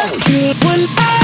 feel good when I